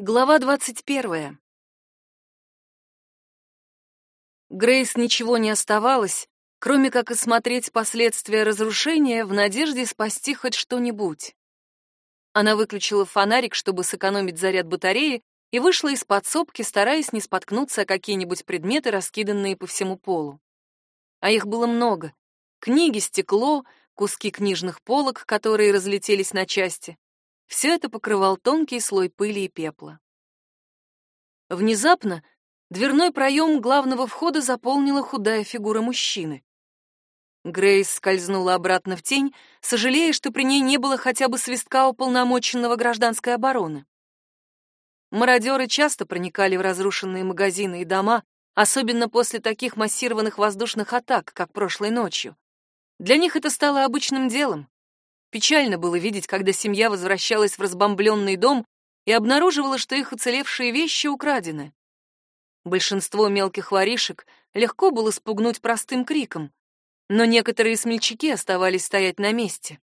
Глава двадцать первая. Грейс ничего не оставалось, кроме как осмотреть последствия разрушения в надежде спасти хоть что-нибудь. Она выключила фонарик, чтобы сэкономить заряд батареи, и вышла из подсобки, стараясь не споткнуться о какие-нибудь предметы, раскиданные по всему полу. А их было много. Книги, стекло, куски книжных полок, которые разлетелись на части. Все это покрывал тонкий слой пыли и пепла. Внезапно дверной проем главного входа заполнила худая фигура мужчины. Грейс скользнула обратно в тень, сожалея, что при ней не было хотя бы свистка уполномоченного гражданской обороны. Мародеры часто проникали в разрушенные магазины и дома, особенно после таких массированных воздушных атак, как прошлой ночью. Для них это стало обычным делом. Печально было видеть, когда семья возвращалась в разбомбленный дом и обнаруживала, что их уцелевшие вещи украдены. Большинство мелких воришек легко было спугнуть простым криком, но некоторые смельчаки оставались стоять на месте.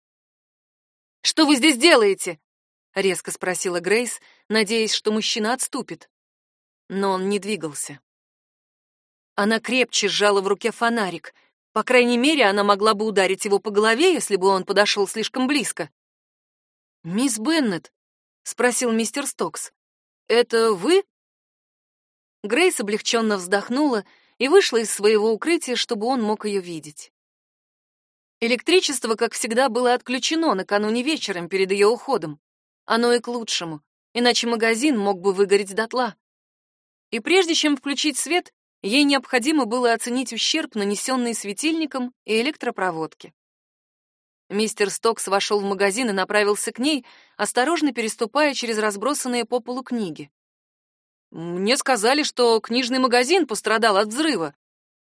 «Что вы здесь делаете?» — резко спросила Грейс, надеясь, что мужчина отступит. Но он не двигался. Она крепче сжала в руке фонарик — по крайней мере, она могла бы ударить его по голове, если бы он подошел слишком близко. «Мисс Беннет?» — спросил мистер Стокс. «Это вы?» Грейс облегченно вздохнула и вышла из своего укрытия, чтобы он мог ее видеть. Электричество, как всегда, было отключено накануне вечером перед ее уходом. Оно и к лучшему, иначе магазин мог бы выгореть дотла. И прежде чем включить свет, Ей необходимо было оценить ущерб, нанесенный светильником и электропроводке. Мистер Стокс вошел в магазин и направился к ней, осторожно переступая через разбросанные по полу книги. «Мне сказали, что книжный магазин пострадал от взрыва».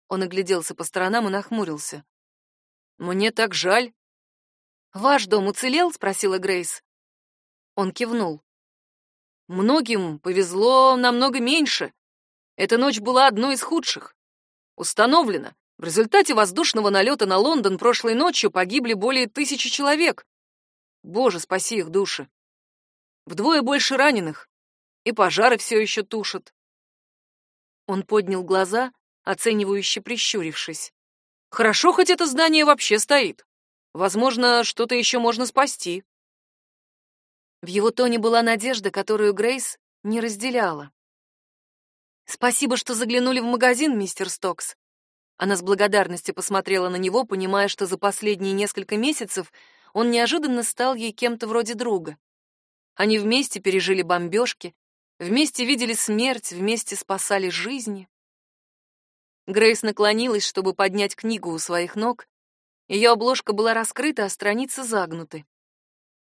Он огляделся по сторонам и нахмурился. «Мне так жаль». «Ваш дом уцелел?» — спросила Грейс. Он кивнул. «Многим повезло намного меньше. Эта ночь была одной из худших. Установлено, в результате воздушного налета на Лондон прошлой ночью погибли более тысячи человек. Боже, спаси их души. Вдвое больше раненых, и пожары все еще тушат. Он поднял глаза, оценивающе прищурившись. Хорошо, хоть это здание вообще стоит. Возможно, что-то еще можно спасти. В его тоне была надежда, которую Грейс не разделяла. Спасибо, что заглянули в магазин, мистер Стокс. Она с благодарностью посмотрела на него, понимая, что за последние несколько месяцев он неожиданно стал ей кем-то вроде друга. Они вместе пережили бомбежки, вместе видели смерть, вместе спасали жизни. Грейс наклонилась, чтобы поднять книгу у своих ног. Ее обложка была раскрыта, а страницы загнуты.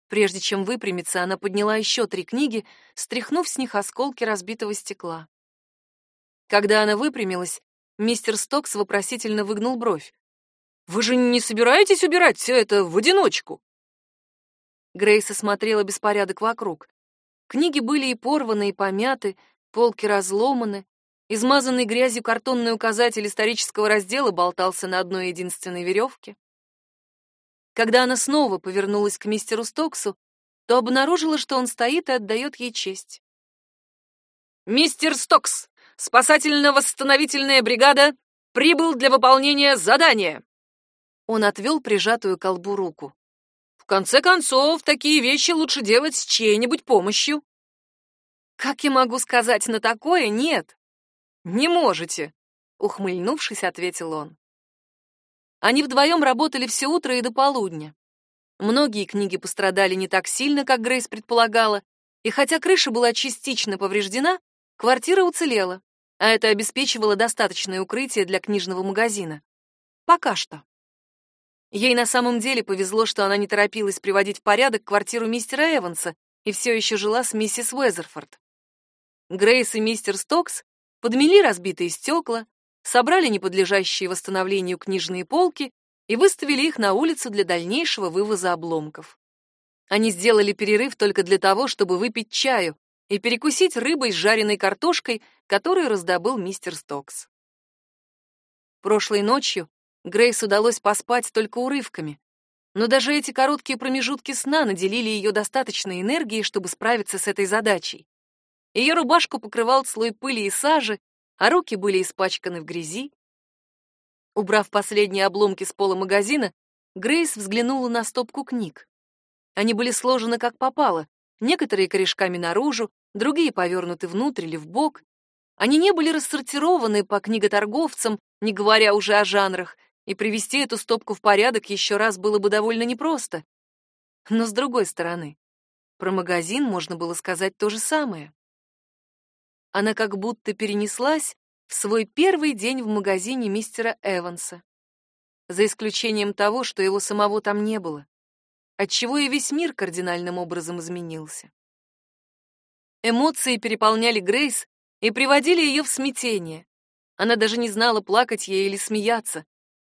Прежде чем выпрямиться, она подняла еще три книги, стряхнув с них осколки разбитого стекла. Когда она выпрямилась, мистер Стокс вопросительно выгнул бровь. «Вы же не собираетесь убирать все это в одиночку?» Грейс осмотрела беспорядок вокруг. Книги были и порваны, и помяты, полки разломаны, измазанный грязью картонный указатель исторического раздела болтался на одной единственной веревке. Когда она снова повернулась к мистеру Стоксу, то обнаружила, что он стоит и отдает ей честь. «Мистер Стокс, Спасательно-восстановительная бригада прибыл для выполнения задания. Он отвел прижатую колбу руку. В конце концов, такие вещи лучше делать с чьей-нибудь помощью. Как я могу сказать на такое нет? Не можете, ухмыльнувшись, ответил он. Они вдвоем работали все утро и до полудня. Многие книги пострадали не так сильно, как Грейс предполагала, и хотя крыша была частично повреждена, квартира уцелела а это обеспечивало достаточное укрытие для книжного магазина. Пока что. Ей на самом деле повезло, что она не торопилась приводить в порядок квартиру мистера Эванса и все еще жила с миссис Уэзерфорд. Грейс и мистер Стокс подмели разбитые стекла, собрали неподлежащие восстановлению книжные полки и выставили их на улицу для дальнейшего вывоза обломков. Они сделали перерыв только для того, чтобы выпить чаю, и перекусить рыбой с жареной картошкой, которую раздобыл мистер Стокс. Прошлой ночью Грейс удалось поспать только урывками, но даже эти короткие промежутки сна наделили ее достаточной энергией, чтобы справиться с этой задачей. Ее рубашку покрывал слой пыли и сажи, а руки были испачканы в грязи. Убрав последние обломки с пола магазина, Грейс взглянула на стопку книг. Они были сложены как попало, некоторые корешками наружу, другие повернуты внутрь или в бок. Они не были рассортированы по книготорговцам, не говоря уже о жанрах, и привести эту стопку в порядок еще раз было бы довольно непросто. Но с другой стороны, про магазин можно было сказать то же самое. Она как будто перенеслась в свой первый день в магазине мистера Эванса. За исключением того, что его самого там не было, отчего и весь мир кардинальным образом изменился. Эмоции переполняли Грейс и приводили ее в смятение. Она даже не знала, плакать ей или смеяться.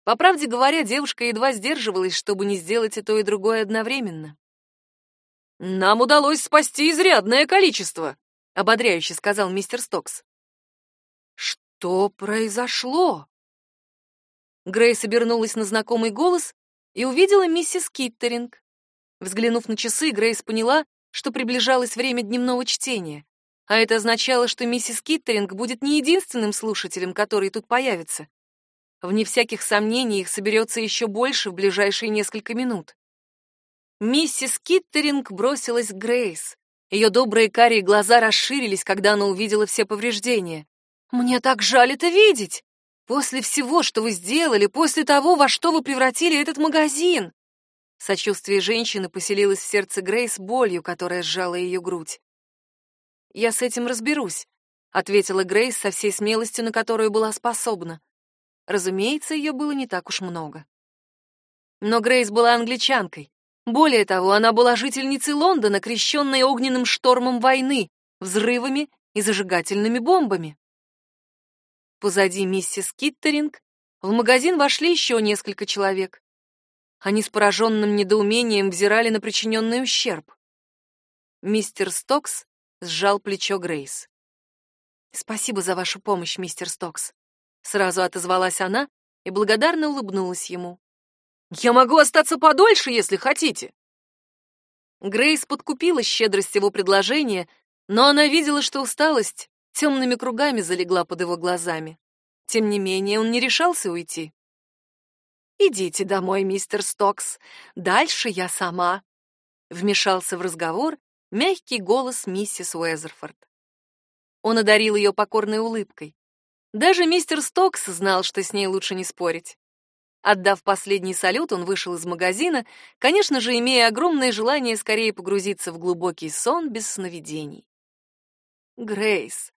По правде говоря, девушка едва сдерживалась, чтобы не сделать и то, и другое одновременно. «Нам удалось спасти изрядное количество», — ободряюще сказал мистер Стокс. «Что произошло?» Грейс обернулась на знакомый голос и увидела миссис Киттеринг. Взглянув на часы, Грейс поняла, что приближалось время дневного чтения, а это означало, что миссис Киттеринг будет не единственным слушателем, который тут появится. Вне всяких сомнений их соберется еще больше в ближайшие несколько минут. Миссис Киттеринг бросилась к Грейс. Ее добрые карие глаза расширились, когда она увидела все повреждения. «Мне так жаль это видеть! После всего, что вы сделали, после того, во что вы превратили этот магазин!» Сочувствие женщины поселилось в сердце Грейс болью, которая сжала ее грудь. «Я с этим разберусь», — ответила Грейс со всей смелостью, на которую была способна. Разумеется, ее было не так уж много. Но Грейс была англичанкой. Более того, она была жительницей Лондона, крещенной огненным штормом войны, взрывами и зажигательными бомбами. Позади миссис Киттеринг в магазин вошли еще несколько человек. Они с пораженным недоумением взирали на причиненный ущерб. Мистер Стокс сжал плечо Грейс. «Спасибо за вашу помощь, мистер Стокс. Сразу отозвалась она и благодарно улыбнулась ему. «Я могу остаться подольше, если хотите!» Грейс подкупила щедрость его предложения, но она видела, что усталость темными кругами залегла под его глазами. Тем не менее, он не решался уйти. «Идите домой, мистер Стокс. Дальше я сама», — вмешался в разговор мягкий голос миссис Уэзерфорд. Он одарил ее покорной улыбкой. Даже мистер Стокс знал, что с ней лучше не спорить. Отдав последний салют, он вышел из магазина, конечно же, имея огромное желание скорее погрузиться в глубокий сон без сновидений. «Грейс,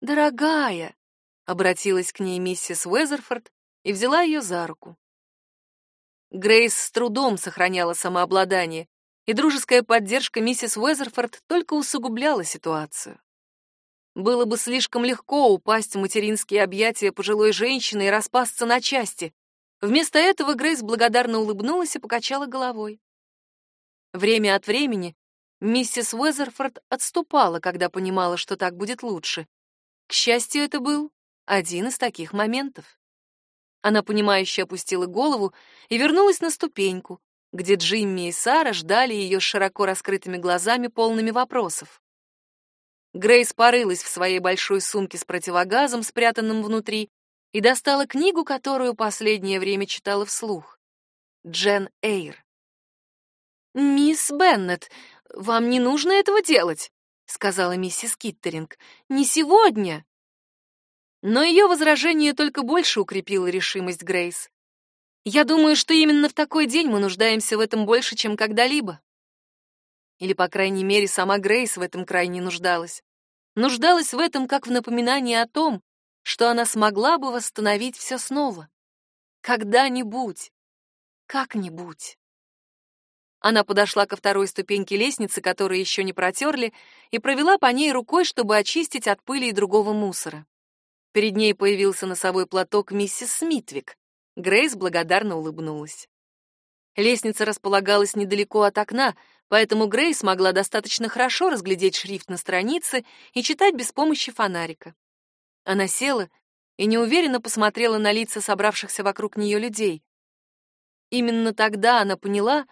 дорогая!» — обратилась к ней миссис Уэзерфорд и взяла ее за руку. Грейс с трудом сохраняла самообладание, и дружеская поддержка миссис Уэзерфорд только усугубляла ситуацию. Было бы слишком легко упасть в материнские объятия пожилой женщины и распасться на части. Вместо этого Грейс благодарно улыбнулась и покачала головой. Время от времени миссис Уэзерфорд отступала, когда понимала, что так будет лучше. К счастью, это был один из таких моментов. Она понимающе опустила голову и вернулась на ступеньку, где Джимми и Сара ждали ее с широко раскрытыми глазами, полными вопросов. Грейс порылась в своей большой сумке с противогазом, спрятанным внутри, и достала книгу, которую последнее время читала вслух. Джен Эйр. «Мисс Беннет, вам не нужно этого делать», — сказала миссис Киттеринг. «Не сегодня». Но ее возражение только больше укрепило решимость Грейс. «Я думаю, что именно в такой день мы нуждаемся в этом больше, чем когда-либо. Или, по крайней мере, сама Грейс в этом крайне нуждалась. Нуждалась в этом как в напоминании о том, что она смогла бы восстановить все снова. Когда-нибудь. Как-нибудь. Она подошла ко второй ступеньке лестницы, которую еще не протерли, и провела по ней рукой, чтобы очистить от пыли и другого мусора. Перед ней появился носовой платок миссис Смитвик. Грейс благодарно улыбнулась. Лестница располагалась недалеко от окна, поэтому Грейс могла достаточно хорошо разглядеть шрифт на странице и читать без помощи фонарика. Она села и неуверенно посмотрела на лица собравшихся вокруг нее людей. Именно тогда она поняла,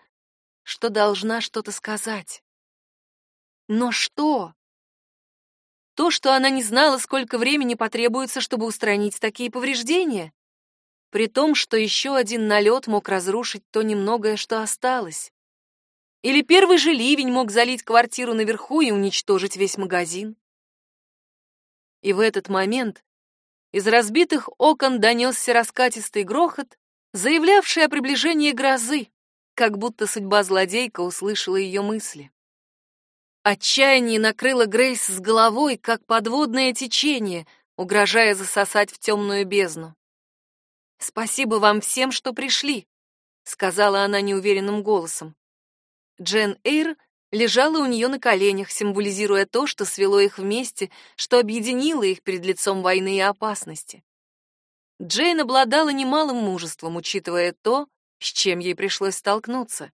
что должна что-то сказать. Но что? То, что она не знала, сколько времени потребуется, чтобы устранить такие повреждения, при том, что еще один налет мог разрушить то немногое, что осталось. Или первый же ливень мог залить квартиру наверху и уничтожить весь магазин. И в этот момент из разбитых окон донесся раскатистый грохот, заявлявший о приближении грозы, как будто судьба злодейка услышала ее мысли. Отчаяние накрыло Грейс с головой, как подводное течение, угрожая засосать в темную бездну. «Спасибо вам всем, что пришли», — сказала она неуверенным голосом. Джен Эйр лежала у нее на коленях, символизируя то, что свело их вместе, что объединило их перед лицом войны и опасности. Джейн обладала немалым мужеством, учитывая то, с чем ей пришлось столкнуться.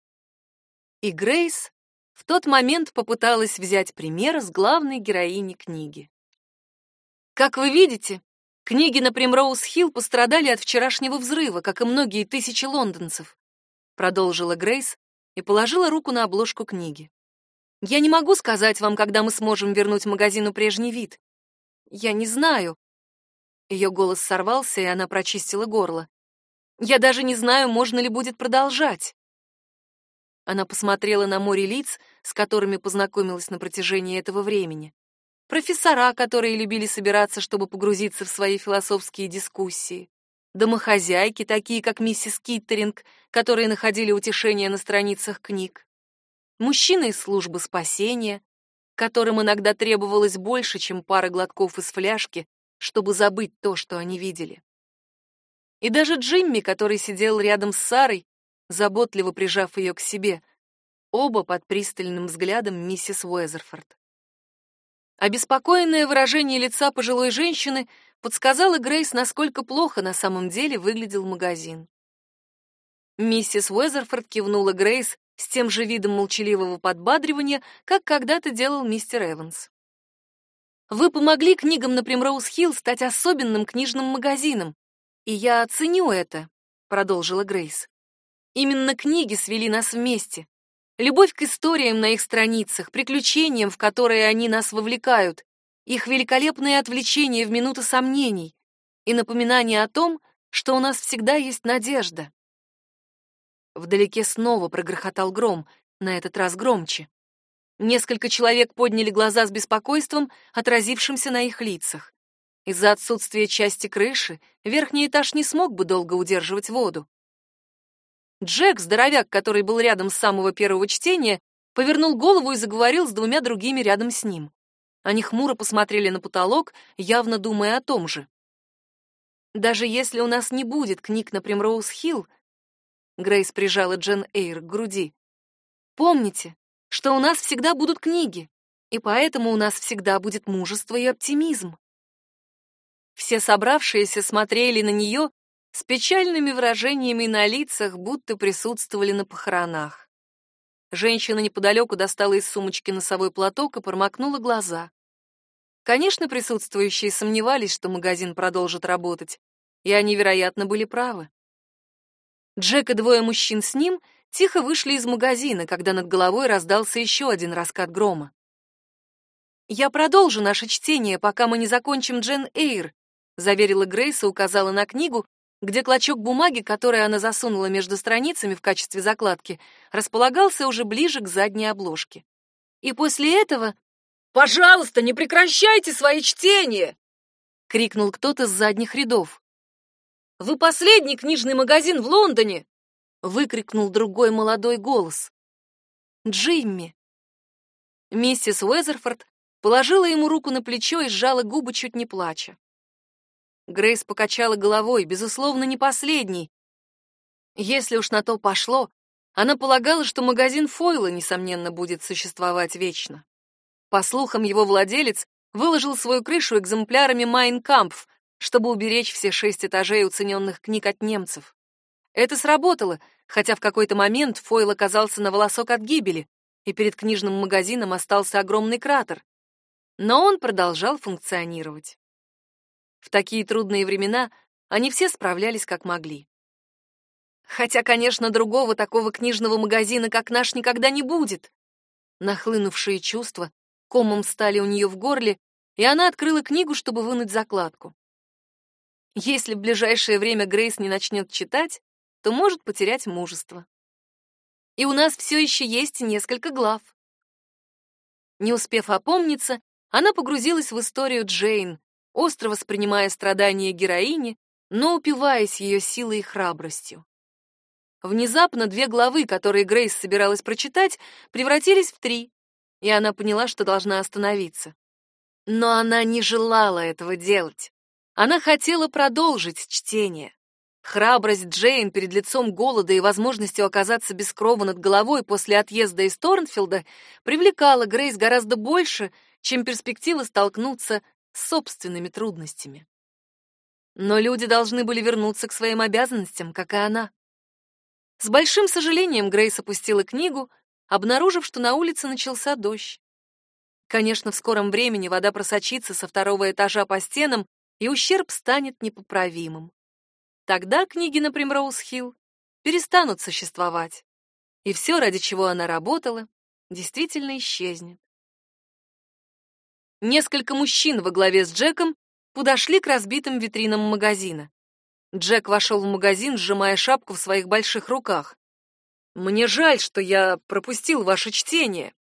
И Грейс в тот момент попыталась взять пример с главной героини книги. Как вы видите, книги на Примроуз-Хилл пострадали от вчерашнего взрыва, как и многие тысячи лондонцев, продолжила Грейс и положила руку на обложку книги. Я не могу сказать вам, когда мы сможем вернуть магазину прежний вид. Я не знаю. Ее голос сорвался, и она прочистила горло. Я даже не знаю, можно ли будет продолжать. Она посмотрела на море лиц, с которыми познакомилась на протяжении этого времени. Профессора, которые любили собираться, чтобы погрузиться в свои философские дискуссии. Домохозяйки, такие как миссис Киттеринг, которые находили утешение на страницах книг. Мужчины из службы спасения, которым иногда требовалось больше, чем пара глотков из фляжки, чтобы забыть то, что они видели. И даже Джимми, который сидел рядом с Сарой, заботливо прижав ее к себе, оба под пристальным взглядом миссис Уэзерфорд. Обеспокоенное выражение лица пожилой женщины подсказало Грейс, насколько плохо на самом деле выглядел магазин. Миссис Уэзерфорд кивнула Грейс с тем же видом молчаливого подбадривания, как когда-то делал мистер Эванс. Вы помогли книгам на Примроуз-Хилл стать особенным книжным магазином, и я оценю это, продолжила Грейс. Именно книги свели нас вместе. Любовь к историям на их страницах, приключениям, в которые они нас вовлекают, их великолепное отвлечение в минуты сомнений и напоминание о том, что у нас всегда есть надежда. Вдалеке снова прогрохотал гром, на этот раз громче. Несколько человек подняли глаза с беспокойством, отразившимся на их лицах. Из-за отсутствия части крыши верхний этаж не смог бы долго удерживать воду. Джек, здоровяк, который был рядом с самого первого чтения, повернул голову и заговорил с двумя другими рядом с ним. Они хмуро посмотрели на потолок, явно думая о том же. Даже если у нас не будет книг на Примроуз-Хилл, Грейс прижала Джен Эйр к груди. Помните, что у нас всегда будут книги, и поэтому у нас всегда будет мужество и оптимизм. Все собравшиеся смотрели на нее с печальными выражениями на лицах, будто присутствовали на похоронах. Женщина неподалеку достала из сумочки носовой платок и промокнула глаза. Конечно, присутствующие сомневались, что магазин продолжит работать, и они, вероятно, были правы. Джек и двое мужчин с ним тихо вышли из магазина, когда над головой раздался еще один раскат грома. «Я продолжу наше чтение, пока мы не закончим Джен Эйр», заверила Грейс и указала на книгу, где клочок бумаги, который она засунула между страницами в качестве закладки, располагался уже ближе к задней обложке. И после этого «Пожалуйста, не прекращайте свои чтения!» — крикнул кто-то с задних рядов. «Вы последний книжный магазин в Лондоне!» — выкрикнул другой молодой голос. «Джимми!» Миссис Уэзерфорд положила ему руку на плечо и сжала губы, чуть не плача. Грейс покачала головой, безусловно, не последний. Если уж на то пошло, она полагала, что магазин Фойла, несомненно, будет существовать вечно. По слухам, его владелец выложил свою крышу экземплярами Майнкампф, чтобы уберечь все шесть этажей уцененных книг от немцев. Это сработало, хотя в какой-то момент Фойл оказался на волосок от гибели, и перед книжным магазином остался огромный кратер. Но он продолжал функционировать. В такие трудные времена они все справлялись как могли. Хотя, конечно, другого такого книжного магазина, как наш, никогда не будет. Нахлынувшие чувства комом стали у нее в горле, и она открыла книгу, чтобы вынуть закладку. Если в ближайшее время Грейс не начнет читать, то может потерять мужество. И у нас все еще есть несколько глав. Не успев опомниться, она погрузилась в историю Джейн, остро воспринимая страдания героини, но упиваясь ее силой и храбростью. Внезапно две главы, которые Грейс собиралась прочитать, превратились в три, и она поняла, что должна остановиться. Но она не желала этого делать. Она хотела продолжить чтение. Храбрость Джейн перед лицом голода и возможностью оказаться без крова над головой после отъезда из Торнфилда привлекала Грейс гораздо больше, чем перспектива столкнуться собственными трудностями. Но люди должны были вернуться к своим обязанностям, как и она. С большим сожалением Грейс опустила книгу, обнаружив, что на улице начался дождь. Конечно, в скором времени вода просочится со второго этажа по стенам, и ущерб станет непоправимым. Тогда книги на Примроуз-Хилл перестанут существовать, и все, ради чего она работала, действительно исчезнет. Несколько мужчин во главе с Джеком подошли к разбитым витринам магазина. Джек вошел в магазин, сжимая шапку в своих больших руках. «Мне жаль, что я пропустил ваше чтение».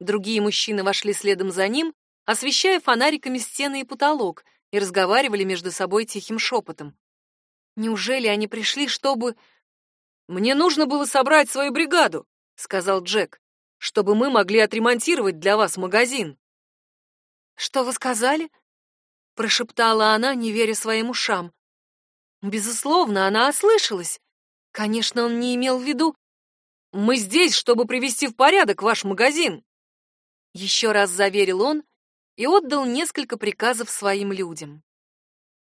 Другие мужчины вошли следом за ним, освещая фонариками стены и потолок, и разговаривали между собой тихим шепотом. Неужели они пришли, чтобы... Мне нужно было собрать свою бригаду, сказал Джек, чтобы мы могли отремонтировать для вас магазин. Что вы сказали? прошептала она, не веря своим ушам. Безусловно, она ослышалась. Конечно, он не имел в виду мы здесь, чтобы привести в порядок ваш магазин. Еще раз заверил он и отдал несколько приказов своим людям.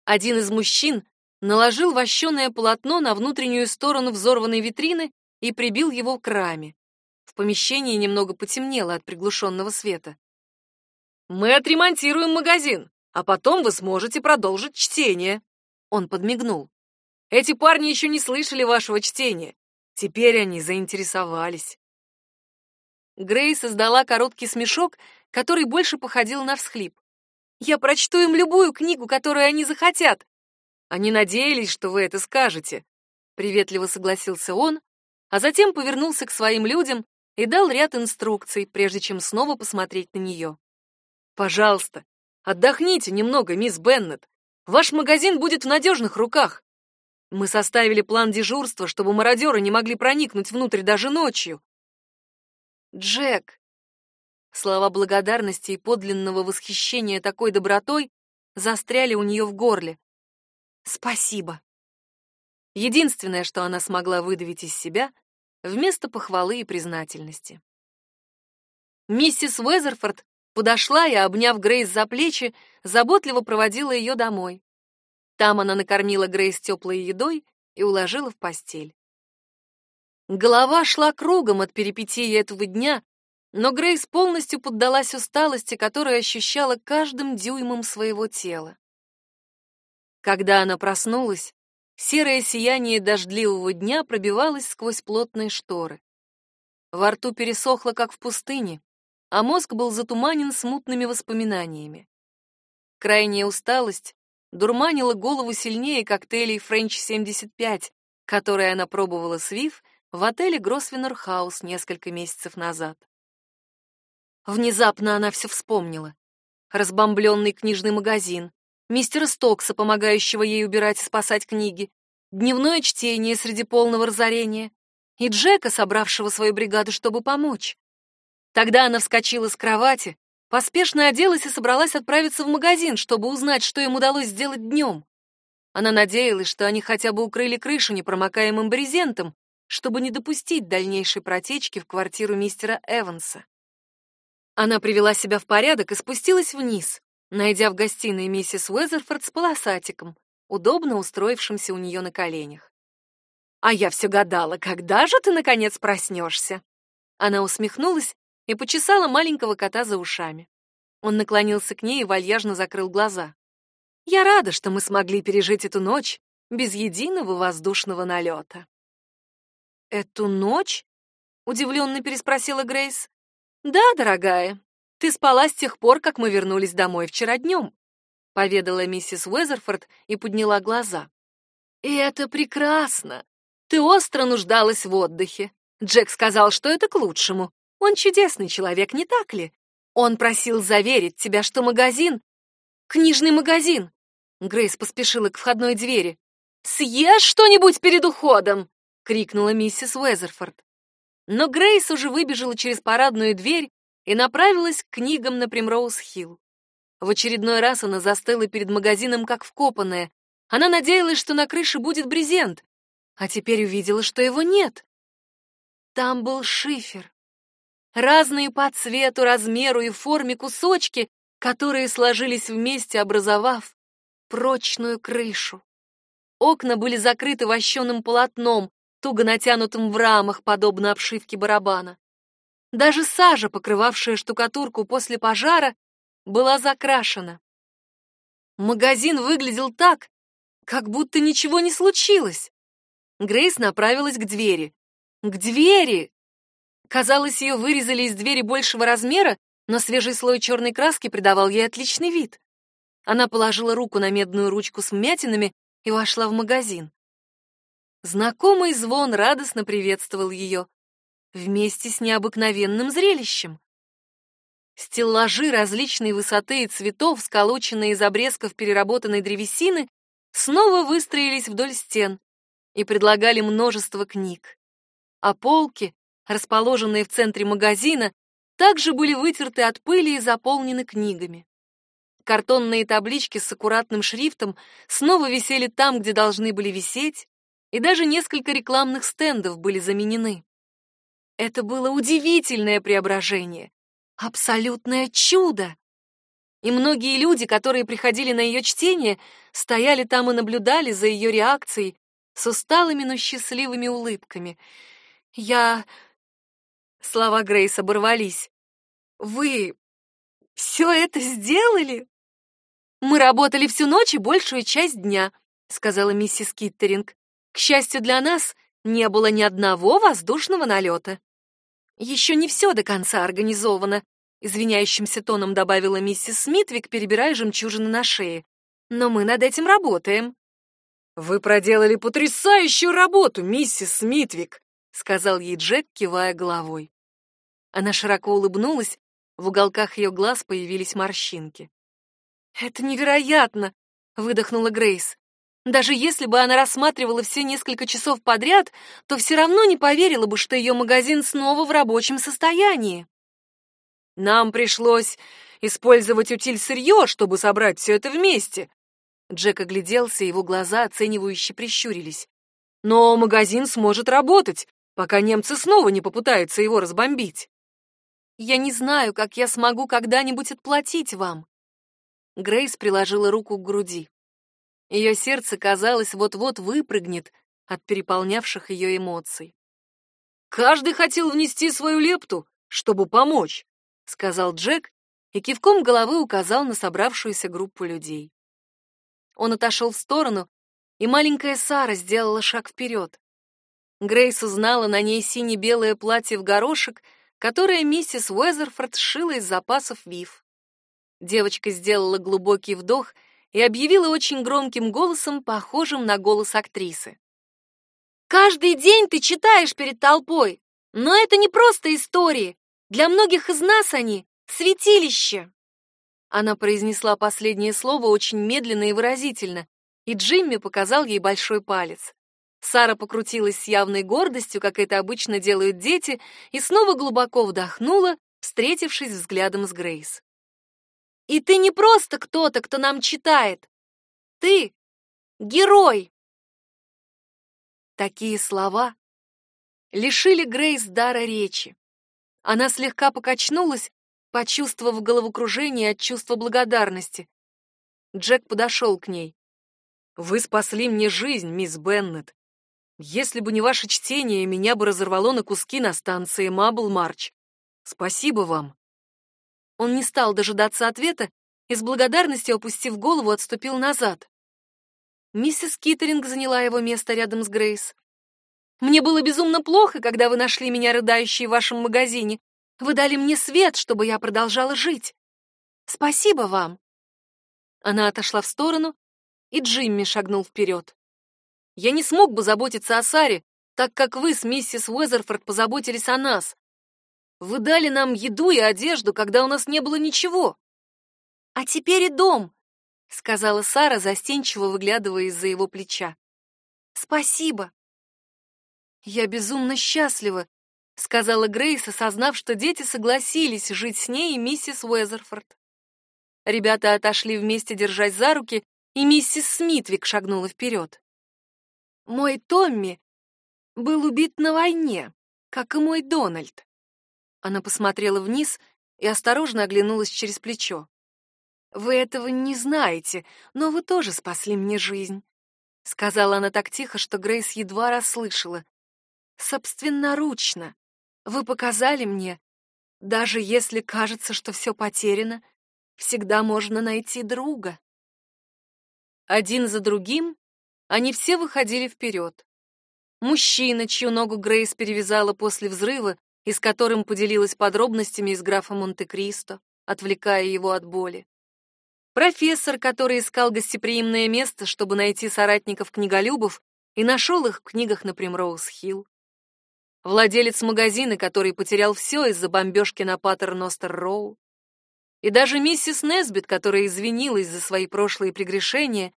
Один из мужчин наложил вощеное полотно на внутреннюю сторону взорванной витрины и прибил его к раме. В помещении немного потемнело от приглушенного света. «Мы отремонтируем магазин, а потом вы сможете продолжить чтение», — он подмигнул. «Эти парни еще не слышали вашего чтения. Теперь они заинтересовались». Грейс издала короткий смешок, который больше походил на всхлип. «Я прочту им любую книгу, которую они захотят», они надеялись, что вы это скажете, приветливо согласился он, а затем повернулся к своим людям и дал ряд инструкций, прежде чем снова посмотреть на нее. Пожалуйста, отдохните немного, мисс Беннет. Ваш магазин будет в надежных руках. Мы составили план дежурства, чтобы мародеры не могли проникнуть внутрь даже ночью. Джек. Слова благодарности и подлинного восхищения такой добротой застряли у нее в горле. Спасибо. Единственное, что она смогла выдавить из себя, вместо похвалы и признательности. Миссис Уэзерфорд подошла и, обняв Грейс за плечи, заботливо проводила ее домой. Там она накормила Грейс теплой едой и уложила в постель. Голова шла кругом от перипетий этого дня, но Грейс полностью поддалась усталости, которую ощущала каждым дюймом своего тела. Когда она проснулась, серое сияние дождливого дня пробивалось сквозь плотные шторы. Во рту пересохло, как в пустыне, а мозг был затуманен смутными воспоминаниями. Крайняя усталость дурманила голову сильнее коктейлей French 75, которые она пробовала с Вив в отеле Гросвеннер Хаус несколько месяцев назад. Внезапно она все вспомнила. Разбомбленный книжный магазин, мистера Стокса, помогающего ей убирать и спасать книги, дневное чтение среди полного разорения и Джека, собравшего свою бригаду, чтобы помочь. Тогда она вскочила с кровати, поспешно оделась и собралась отправиться в магазин, чтобы узнать, что им удалось сделать днем. Она надеялась, что они хотя бы укрыли крышу непромокаемым брезентом, чтобы не допустить дальнейшей протечки в квартиру мистера Эванса. Она привела себя в порядок и спустилась вниз, найдя в гостиной миссис Уэзерфорд с полосатиком, удобно устроившимся у нее на коленях. «А я все гадала, когда же ты, наконец, проснешься?» Она усмехнулась и почесала маленького кота за ушами. Он наклонился к ней и вальяжно закрыл глаза. «Я рада, что мы смогли пережить эту ночь без единого воздушного налета». «Эту ночь?» — удивленно переспросила Грейс. «Да, дорогая, Ты спала с тех пор, как мы вернулись домой вчера днем», — поведала миссис Уэзерфорд и подняла глаза. «И это прекрасно. Ты остро нуждалась в отдыхе. Джек сказал, что это к лучшему. Он чудесный человек, не так ли? Он просил заверить тебя, что магазин... Книжный магазин!» Грейс поспешила к входной двери. «Съешь что-нибудь перед уходом!» — крикнула миссис Уэзерфорд. Но Грейс уже выбежала через парадную дверь и направилась к книгам на Примроуз-Хилл. В очередной раз она застыла перед магазином как вкопанная. Она надеялась, что на крыше будет брезент, а теперь увидела, что его нет. Там был шифер. Разные по цвету, размеру и форме кусочки, которые сложились вместе, образовав прочную крышу. Окна были закрыты вощеным полотном, туго натянутым в рамах, подобно обшивке барабана. Даже сажа, покрывавшая штукатурку после пожара, была закрашена. Магазин выглядел так, как будто ничего не случилось. Грейс направилась к двери. К двери! Казалось, ее вырезали из двери большего размера, но свежий слой черной краски придавал ей отличный вид. Она положила руку на медную ручку с вмятинами и вошла в магазин. Знакомый звон радостно приветствовал ее вместе с необыкновенным зрелищем. Стеллажи различной высоты и цветов, сколоченные из обрезков переработанной древесины, снова выстроились вдоль стен и предлагали множество книг. А полки, расположенные в центре магазина, также были вытерты от пыли и заполнены книгами. Картонные таблички с аккуратным шрифтом снова висели там, где должны были висеть, и даже несколько рекламных стендов были заменены. Это было удивительное преображение, абсолютное чудо. И многие люди, которые приходили на ее чтение, стояли там и наблюдали за ее реакцией с усталыми, но счастливыми улыбками. Я... Слова Грейс оборвались. «Вы все это сделали?» «Мы работали всю ночь и большую часть дня», — сказала миссис Киттеринг. «К счастью для нас, не было ни одного воздушного налета». «Еще не все до конца организовано», — извиняющимся тоном добавила миссис Смитвик, перебирая жемчужины на шее. «Но мы над этим работаем». «Вы проделали потрясающую работу, миссис Смитвик», — сказал ей Джек, кивая головой. Она широко улыбнулась, в уголках ее глаз появились морщинки. «Это невероятно!» — выдохнула Грейс. Даже если бы она рассматривала все несколько часов подряд, то все равно не поверила бы, что ее магазин снова в рабочем состоянии. Нам пришлось использовать утиль-сырье, чтобы собрать все это вместе. Джек огляделся, его глаза оценивающе прищурились. Но магазин сможет работать, пока немцы снова не попытаются его разбомбить. Я не знаю, как я смогу когда-нибудь отплатить вам. Грейс приложила руку к груди. Ее сердце, казалось, вот-вот выпрыгнет от переполнявших ее эмоций. «Каждый хотел внести свою лепту, чтобы помочь», — сказал Джек и кивком головы указал на собравшуюся группу людей. Он отошел в сторону, и маленькая Сара сделала шаг вперед. Грейс узнала на ней сине-белое платье в горошек, которое миссис Уэзерфорд сшила из запасов Вив. Девочка сделала глубокий вдох — и объявила очень громким голосом, похожим на голос актрисы. «Каждый день ты читаешь перед толпой, но это не просто истории. Для многих из нас они — святилище». Она произнесла последнее слово очень медленно и выразительно, и Джимми показал ей большой палец. Сара покрутилась с явной гордостью, как это обычно делают дети, и снова глубоко вдохнула, встретившись взглядом с Грейс. И ты не просто кто-то, кто нам читает. Ты — герой. Такие слова лишили Грейс дара речи. Она слегка покачнулась, почувствовав головокружение от чувства благодарности. Джек подошел к ней. «Вы спасли мне жизнь, мисс Беннет. Если бы не ваше чтение, меня бы разорвало на куски на станции Мабл Марч. Спасибо вам». Он не стал дожидаться ответа и с благодарностью, опустив голову, отступил назад. Миссис Киттеринг заняла его место рядом с Грейс. «Мне было безумно плохо, когда вы нашли меня рыдающей в вашем магазине. Вы дали мне свет, чтобы я продолжала жить. Спасибо вам. Она отошла в сторону, и Джимми шагнул вперед. Я не смог бы заботиться о Саре, так как вы с миссис Уэзерфорд позаботились о нас. Вы дали нам еду и одежду, когда у нас не было ничего. А теперь и дом, сказала Сара, застенчиво выглядывая из-за его плеча. Спасибо. Я безумно счастлива, сказала Грейс, осознав, что дети согласились жить с ней и миссис Уэзерфорд. Ребята отошли вместе, держась за руки, и миссис Смитвик шагнула вперед. Мой Томми был убит на войне, как и мой Дональд. Она посмотрела вниз и осторожно оглянулась через плечо. Вы этого не знаете, но вы тоже спасли мне жизнь, сказала она так тихо, что Грейс едва расслышала. Собственноручно. Вы показали мне, даже если кажется, что все потеряно, всегда можно найти друга. Один за другим они все выходили вперед. Мужчина, чью ногу Грейс перевязала после взрыва и с которым поделилась подробностями из графа Монте-Кристо, отвлекая его от боли. Профессор, который искал гостеприимное место, чтобы найти соратников-книголюбов, и нашел их в книгах на Примроуз-Хилл. Владелец магазина, который потерял все из-за бомбежки на Паттерностер-Роу. И даже миссис Несбит, которая извинилась за свои прошлые прегрешения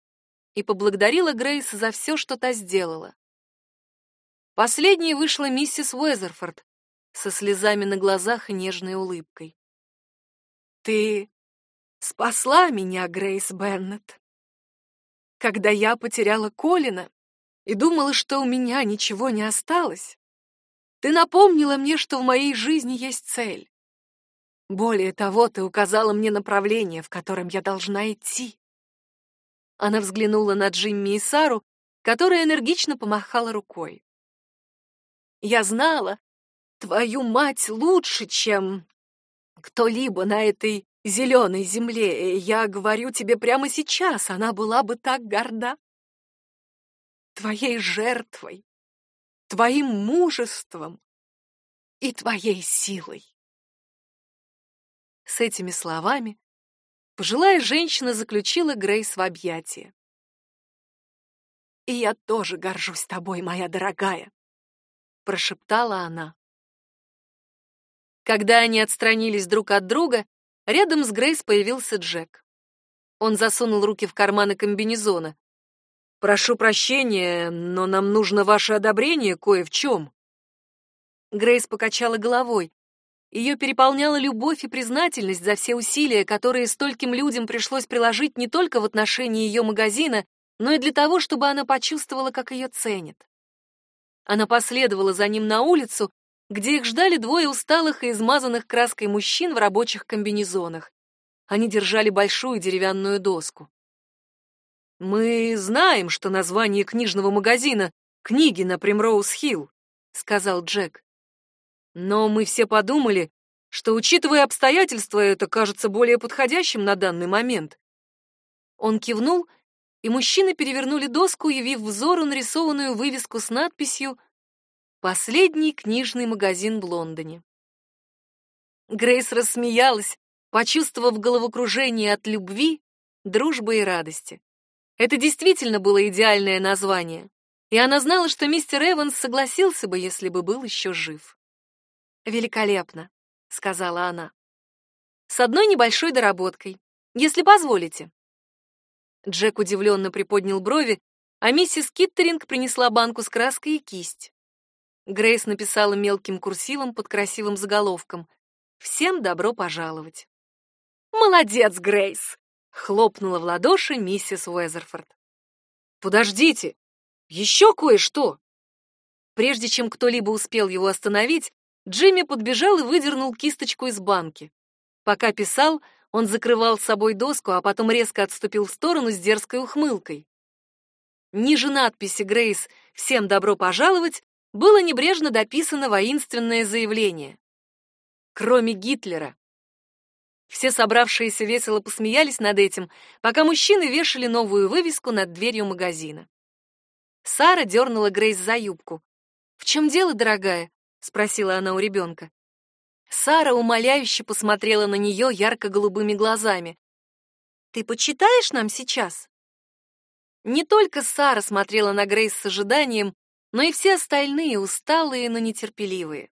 и поблагодарила Грейс за все, что та сделала. Последней вышла миссис Уэзерфорд со слезами на глазах и нежной улыбкой. «Ты спасла меня, Грейс Беннет. Когда я потеряла Колина и думала, что у меня ничего не осталось, ты напомнила мне, что в моей жизни есть цель. Более того, ты указала мне направление, в котором я должна идти. Она взглянула на Джимми и Сару, которая энергично помахала рукой. Я знала твою мать лучше, чем кто-либо на этой зеленой земле. Я говорю тебе прямо сейчас, она была бы так горда. Твоей жертвой, твоим мужеством и твоей силой. С этими словами пожилая женщина заключила Грейс в объятия. «И я тоже горжусь тобой, моя дорогая», прошептала она. Когда они отстранились друг от друга, рядом с Грейс появился Джек. Он засунул руки в карманы комбинезона. «Прошу прощения, но нам нужно ваше одобрение кое в чем». Грейс покачала головой. Ее переполняла любовь и признательность за все усилия, которые стольким людям пришлось приложить не только в отношении ее магазина, но и для того, чтобы она почувствовала, как ее ценят. Она последовала за ним на улицу, где их ждали двое усталых и измазанных краской мужчин в рабочих комбинезонах. Они держали большую деревянную доску. «Мы знаем, что название книжного магазина — «Книги на Примроуз-Хилл», — сказал Джек. «Но мы все подумали, что, учитывая обстоятельства, это кажется более подходящим на данный момент». Он кивнул и мужчины перевернули доску, явив взору нарисованную вывеску с надписью «Последний книжный магазин в Лондоне». Грейс рассмеялась, почувствовав головокружение от любви, дружбы и радости. Это действительно было идеальное название, и она знала, что мистер Эванс согласился бы, если бы был еще жив. «Великолепно», — сказала она. «С одной небольшой доработкой, если позволите». Джек удивленно приподнял брови, а миссис Киттеринг принесла банку с краской и кисть. Грейс написала мелким курсивом под красивым заголовком «Всем добро пожаловать». «Молодец, Грейс!» — хлопнула в ладоши миссис Уэзерфорд. «Подождите! Еще кое-что!» Прежде чем кто-либо успел его остановить, Джимми подбежал и выдернул кисточку из банки. Пока писал, он закрывал с собой доску, а потом резко отступил в сторону с дерзкой ухмылкой. Ниже надписи «Грейс, всем добро пожаловать» было небрежно дописано воинственное заявление. Кроме Гитлера. Все собравшиеся весело посмеялись над этим, пока мужчины вешали новую вывеску над дверью магазина. Сара дернула Грейс за юбку. «В чем дело, дорогая?» — спросила она у ребенка. Сара умоляюще посмотрела на нее ярко-голубыми глазами. «Ты почитаешь нам сейчас?» Не только Сара смотрела на Грейс с ожиданием, но и все остальные, усталые, но нетерпеливые.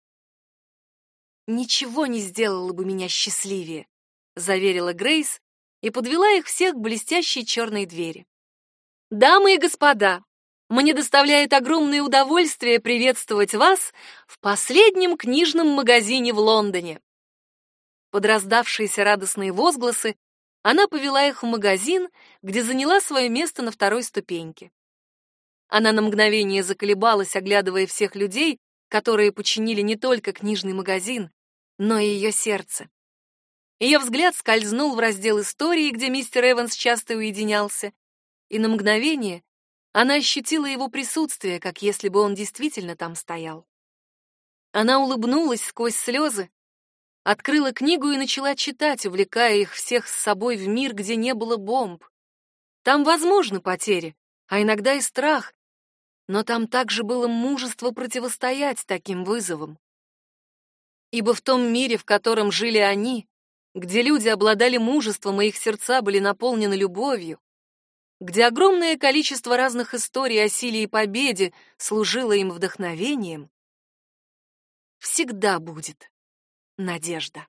«Ничего не сделало бы меня счастливее», — заверила Грейс и подвела их всех к блестящей черной двери. «Дамы и господа, мне доставляет огромное удовольствие приветствовать вас в последнем книжном магазине в Лондоне». Под раздавшиеся радостные возгласы она повела их в магазин, где заняла свое место на второй ступеньке. Она на мгновение заколебалась, оглядывая всех людей, которые починили не только книжный магазин, но и ее сердце. Ее взгляд скользнул в раздел истории, где мистер Эванс часто уединялся, и на мгновение она ощутила его присутствие, как если бы он действительно там стоял. Она улыбнулась сквозь слезы, открыла книгу и начала читать, увлекая их всех с собой в мир, где не было бомб. Там возможны потери, а иногда и страх, но там также было мужество противостоять таким вызовам. Ибо в том мире, в котором жили они, где люди обладали мужеством и их сердца были наполнены любовью, где огромное количество разных историй о силе и победе служило им вдохновением, всегда будет надежда.